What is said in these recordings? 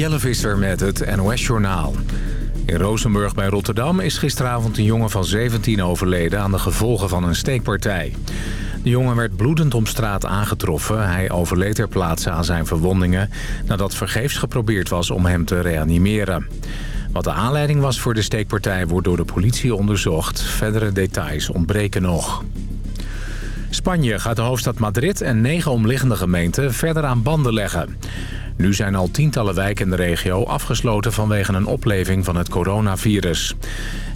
Jelle Visser met het NOS-journaal. In Rozenburg bij Rotterdam is gisteravond een jongen van 17 overleden... aan de gevolgen van een steekpartij. De jongen werd bloedend om straat aangetroffen. Hij overleed ter plaatse aan zijn verwondingen... nadat vergeefs geprobeerd was om hem te reanimeren. Wat de aanleiding was voor de steekpartij wordt door de politie onderzocht. Verdere details ontbreken nog. Spanje gaat de hoofdstad Madrid en negen omliggende gemeenten verder aan banden leggen. Nu zijn al tientallen wijken in de regio afgesloten vanwege een opleving van het coronavirus.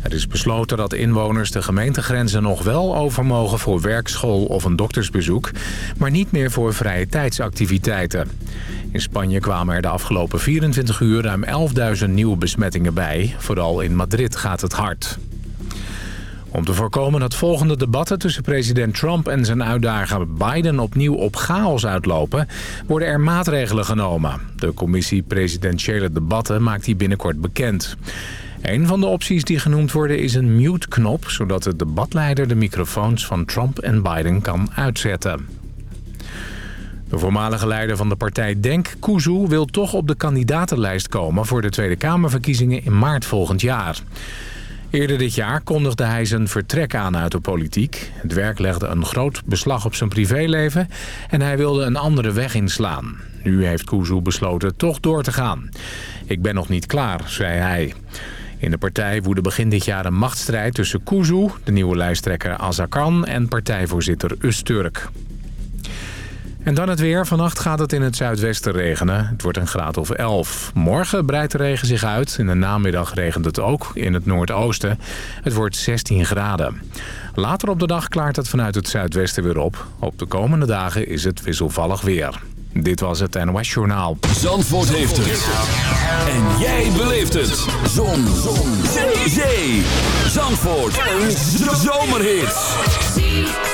Er is besloten dat inwoners de gemeentegrenzen nog wel over mogen voor werkschool of een doktersbezoek, maar niet meer voor vrije tijdsactiviteiten. In Spanje kwamen er de afgelopen 24 uur ruim 11.000 nieuwe besmettingen bij. Vooral in Madrid gaat het hard. Om te voorkomen dat volgende debatten tussen president Trump en zijn uitdager Biden opnieuw op chaos uitlopen, worden er maatregelen genomen. De commissie presidentiële debatten maakt die binnenkort bekend. Een van de opties die genoemd worden is een mute-knop... zodat de debatleider de microfoons van Trump en Biden kan uitzetten. De voormalige leider van de partij Denk, Kuzu, wil toch op de kandidatenlijst komen... voor de Tweede Kamerverkiezingen in maart volgend jaar. Eerder dit jaar kondigde hij zijn vertrek aan uit de politiek. Het werk legde een groot beslag op zijn privéleven en hij wilde een andere weg inslaan. Nu heeft Kuzu besloten toch door te gaan. Ik ben nog niet klaar, zei hij. In de partij woedde begin dit jaar een machtsstrijd tussen Kuzu, de nieuwe lijsttrekker Azarkan en partijvoorzitter Usturk. En dan het weer. Vannacht gaat het in het zuidwesten regenen. Het wordt een graad of 11. Morgen breidt de regen zich uit. In de namiddag regent het ook in het noordoosten. Het wordt 16 graden. Later op de dag klaart het vanuit het zuidwesten weer op. Op de komende dagen is het wisselvallig weer. Dit was het NOS Journaal. Zandvoort heeft het. En jij beleeft het. Zon. Zon. Zee. Zandvoort. Een zomerhit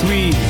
sweet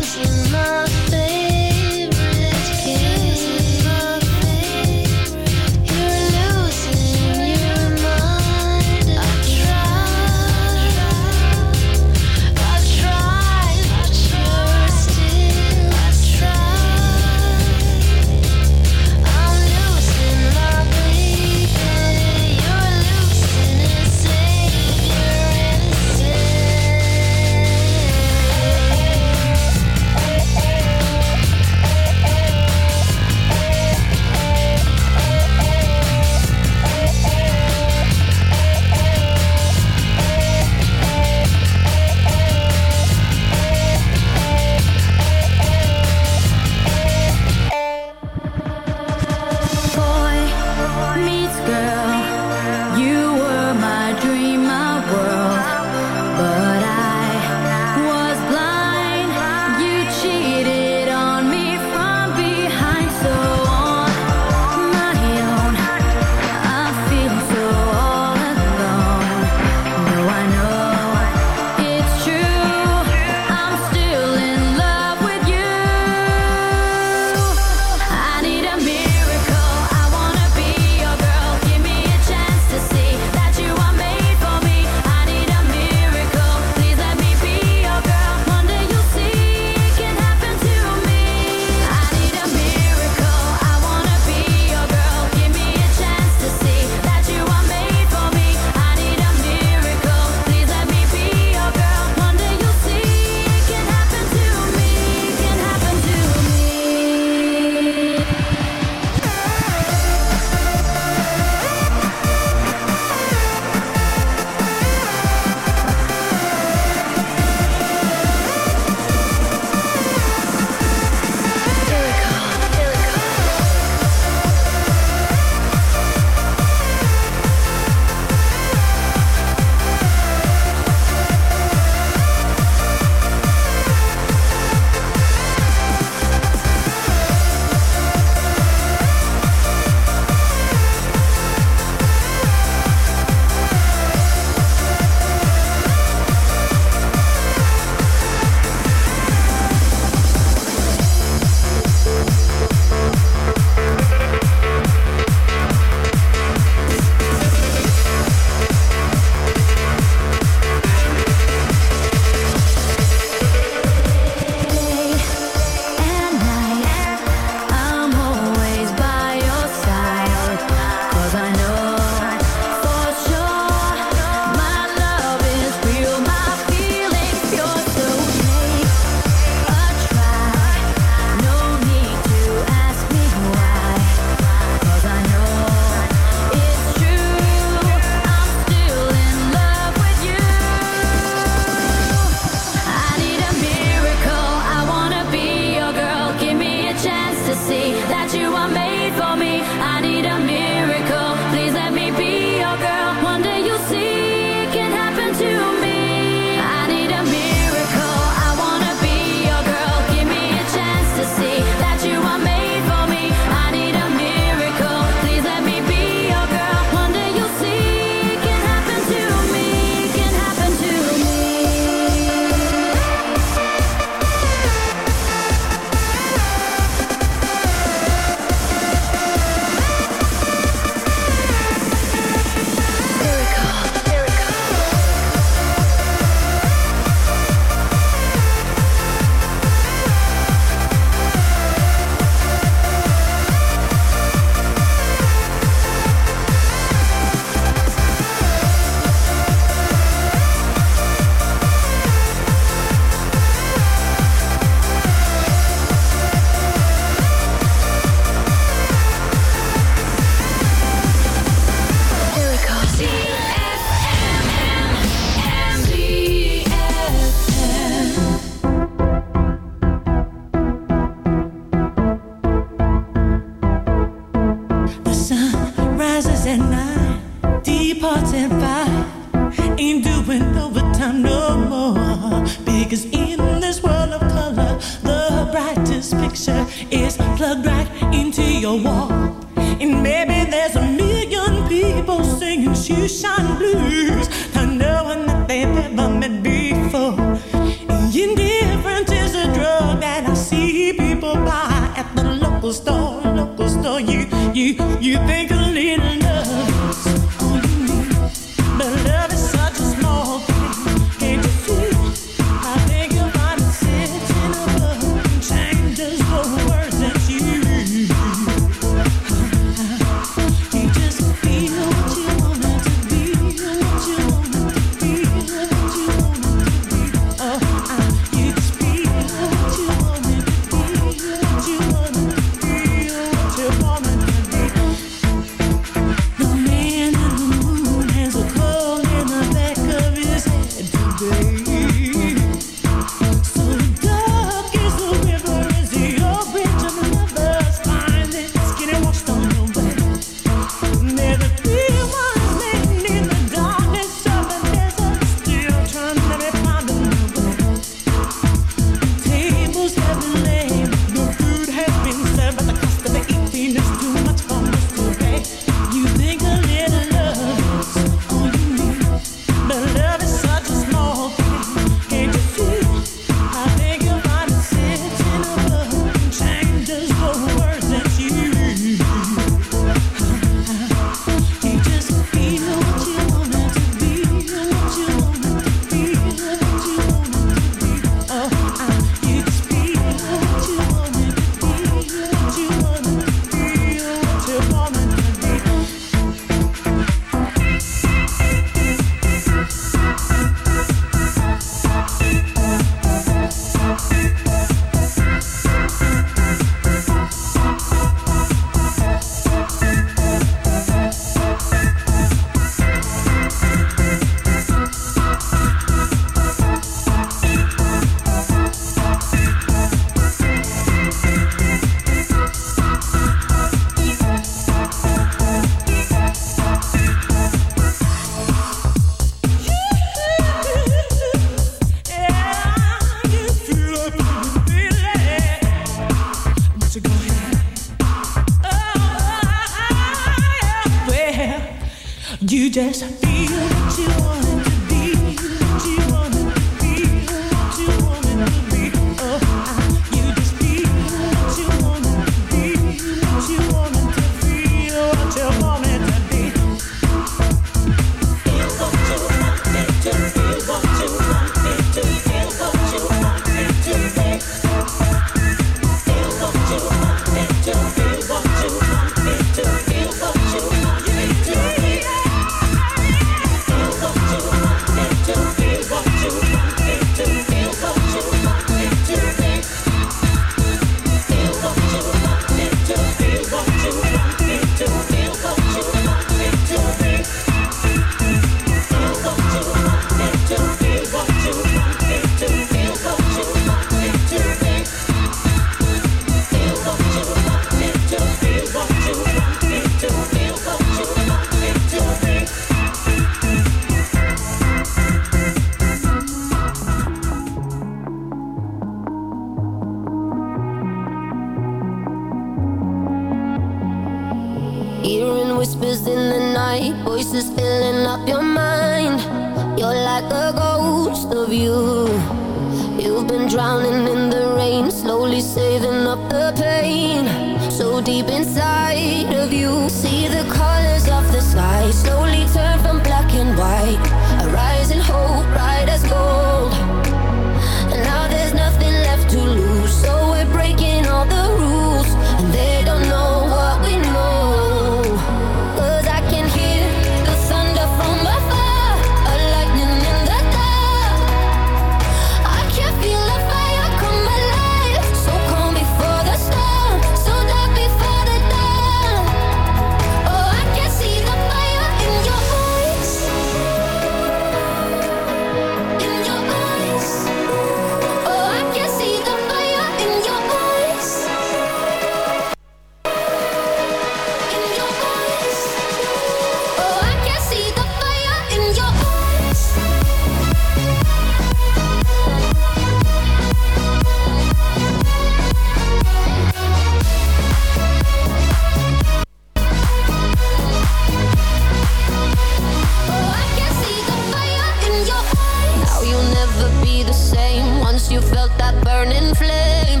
felt that burning flame.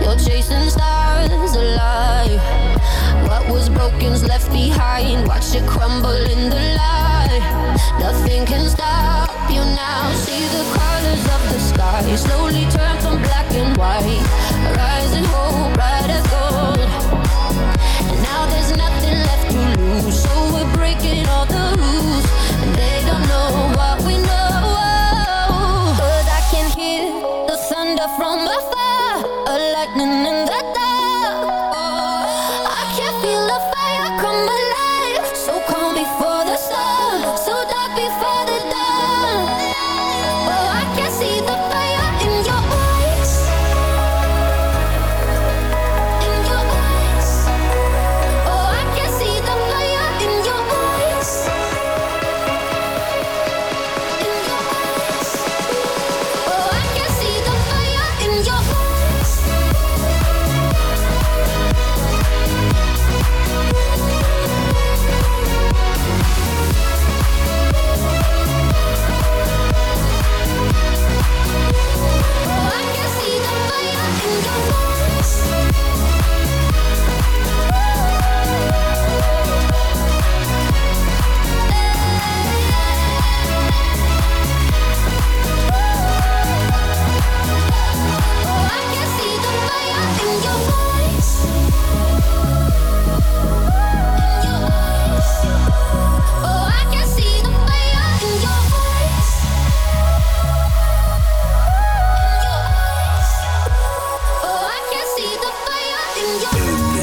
You're chasing stars alive. What was broken's left behind. Watch it crumble in the light. Nothing can stop you now. See the colors of the sky slowly turn from black and white. Rising hope, bright as gold. And now there's nothing left to lose, so we're breaking all.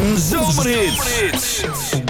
En Zomerhits.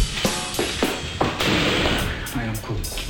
I am cool.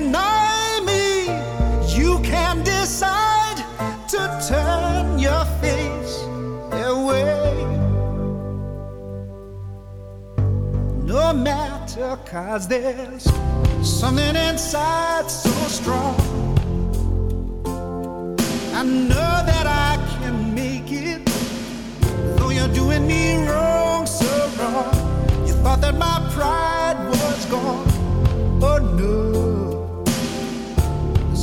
deny me. You can decide to turn your face away. No matter, cause there's something inside so strong. I know that I can make it, though you're doing me wrong, so wrong. You thought that my pride was gone. Oh no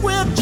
will